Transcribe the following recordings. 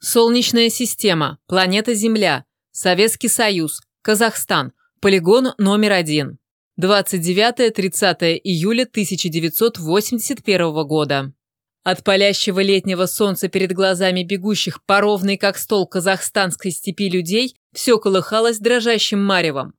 Солнечная система, планета Земля, Советский Союз, Казахстан, полигон номер один. 29-30 июля 1981 года. От палящего летнего солнца перед глазами бегущих по ровной как стол казахстанской степи людей все колыхалось дрожащим маревом.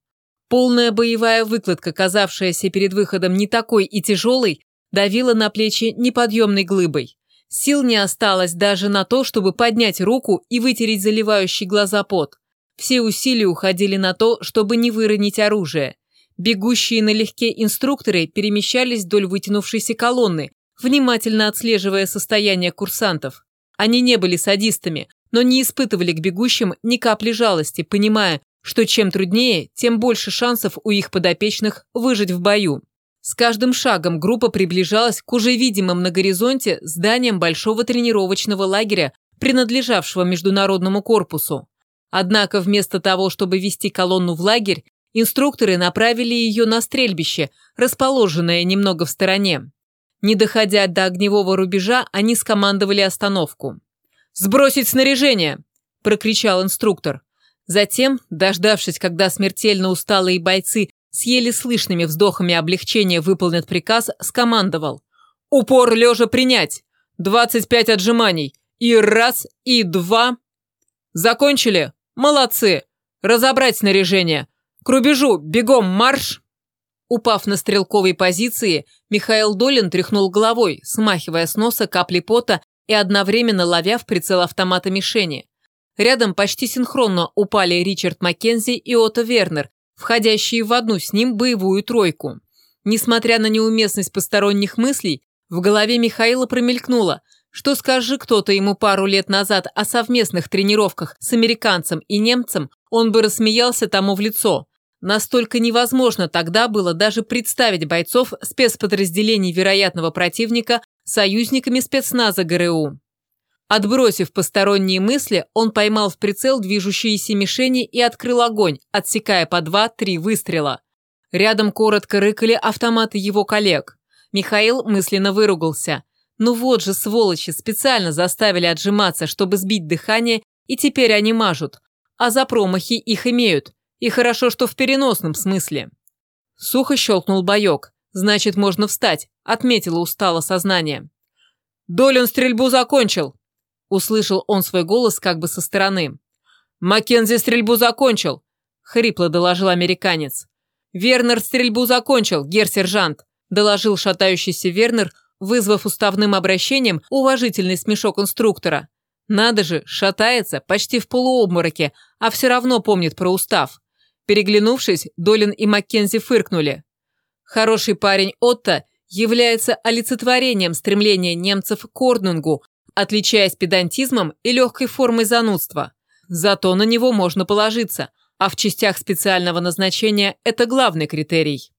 Полная боевая выкладка, казавшаяся перед выходом не такой и тяжелой, давила на плечи неподъемной глыбой. Сил не осталось даже на то, чтобы поднять руку и вытереть заливающий глаза пот. Все усилия уходили на то, чтобы не выронить оружие. Бегущие налегке инструкторы перемещались вдоль вытянувшейся колонны, внимательно отслеживая состояние курсантов. Они не были садистами, но не испытывали к бегущим ни капли жалости, понимая, что чем труднее, тем больше шансов у их подопечных выжить в бою. С каждым шагом группа приближалась к уже видимым на горизонте зданиям большого тренировочного лагеря, принадлежавшего международному корпусу. Однако вместо того, чтобы вести колонну в лагерь, инструкторы направили ее на стрельбище, расположенное немного в стороне. Не доходя до огневого рубежа, они скомандовали остановку. «Сбросить снаряжение!» – прокричал инструктор. Затем, дождавшись, когда смертельно усталые бойцы с еле слышными вздохами облегчения выполнят приказ, скомандовал. «Упор лежа принять! 25 отжиманий! И раз, и два!» «Закончили? Молодцы! Разобрать снаряжение! К рубежу! Бегом марш!» Упав на стрелковой позиции, Михаил Долин тряхнул головой, смахивая с носа капли пота и одновременно ловя в прицел автомата мишени. Рядом почти синхронно упали Ричард Маккензи и Отто Вернер, входящие в одну с ним боевую тройку. Несмотря на неуместность посторонних мыслей, в голове Михаила промелькнуло, что скажи кто-то ему пару лет назад о совместных тренировках с американцем и немцем, он бы рассмеялся тому в лицо. Настолько невозможно тогда было даже представить бойцов спецподразделений вероятного противника союзниками спецназа ГРУ. Отбросив посторонние мысли, он поймал в прицел движущиеся мишени и открыл огонь, отсекая по два-три выстрела. Рядом коротко рыкали автоматы его коллег. Михаил мысленно выругался. Ну вот же, сволочи, специально заставили отжиматься, чтобы сбить дыхание, и теперь они мажут. А за промахи их имеют. И хорошо, что в переносном смысле. Сухо щелкнул боек. Значит, можно встать, отметило устало сознание. «Долин стрельбу закончил!» Услышал он свой голос как бы со стороны. «Маккензи стрельбу закончил!» – хрипло доложил американец. «Вернер стрельбу закончил, гер-сержант!» – доложил шатающийся Вернер, вызвав уставным обращением уважительный смешок инструктора. «Надо же, шатается, почти в полуобмороке, а все равно помнит про устав». Переглянувшись, Долин и Маккензи фыркнули. Хороший парень Отто является олицетворением стремления немцев к орднингу, отличаясь педантизмом и легкой формой занудства. Зато на него можно положиться, а в частях специального назначения это главный критерий.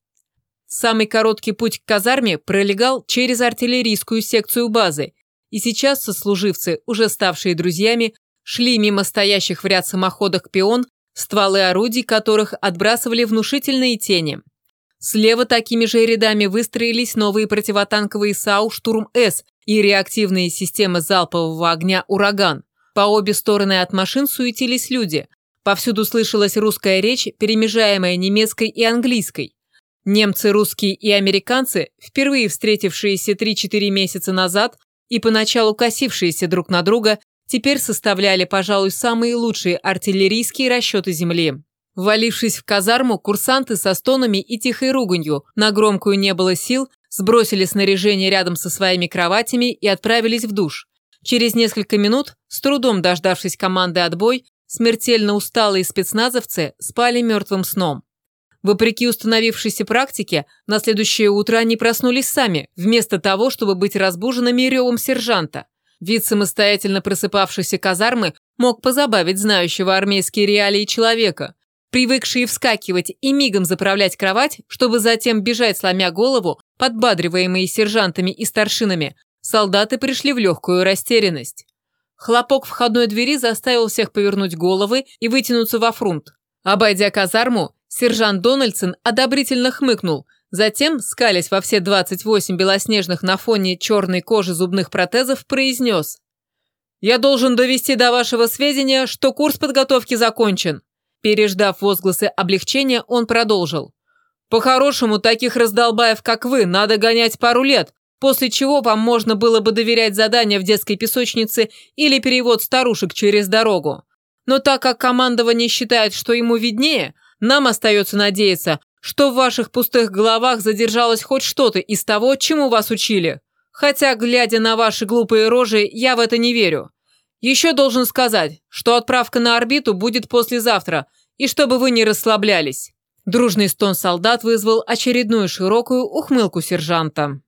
Самый короткий путь к казарме пролегал через артиллерийскую секцию базы, и сейчас сослуживцы, уже ставшие друзьями, шли мимо стоящих в ряд самоходах пион, стволы орудий которых отбрасывали внушительные тени. Слева такими же рядами выстроились новые противотанковые САУ «Штурм-С» и реактивные системы залпового огня «Ураган». По обе стороны от машин суетились люди. Повсюду слышалась русская речь, перемежаемая немецкой и английской. Немцы, русские и американцы, впервые встретившиеся 3-4 месяца назад и поначалу косившиеся друг на друга, теперь составляли, пожалуй, самые лучшие артиллерийские расчеты Земли. Валившись в казарму, курсанты со стонами и тихой руганью, на громкую не было сил, сбросили снаряжение рядом со своими кроватями и отправились в душ. Через несколько минут, с трудом дождавшись команды «Отбой», смертельно усталые спецназовцы спали мертвым сном. Вопреки установившейся практике, на следующее утро они проснулись сами, вместо того, чтобы быть разбуженными ревом сержанта. Вид самостоятельно просыпавшейся казармы мог позабавить знающего армейские реалии человека – привыкшие вскакивать и мигом заправлять кровать, чтобы затем бежать, сломя голову, подбадриваемые сержантами и старшинами, солдаты пришли в легкую растерянность. Хлопок входной двери заставил всех повернуть головы и вытянуться во фрунт. Обойдя казарму, сержант Дональдсон одобрительно хмыкнул, затем, скалясь во все 28 белоснежных на фоне черной кожи зубных протезов, произнес Я должен довести до вашего сведения, что курс подготовки закончен». Переждав возгласы облегчения, он продолжил. «По-хорошему, таких раздолбаев, как вы, надо гонять пару лет, после чего вам можно было бы доверять задания в детской песочнице или перевод старушек через дорогу. Но так как командование считает, что ему виднее, нам остается надеяться, что в ваших пустых головах задержалось хоть что-то из того, чему вас учили. Хотя, глядя на ваши глупые рожи, я в это не верю. Еще должен сказать, что отправка на орбиту будет послезавтра, и чтобы вы не расслаблялись». Дружный стон солдат вызвал очередную широкую ухмылку сержанта.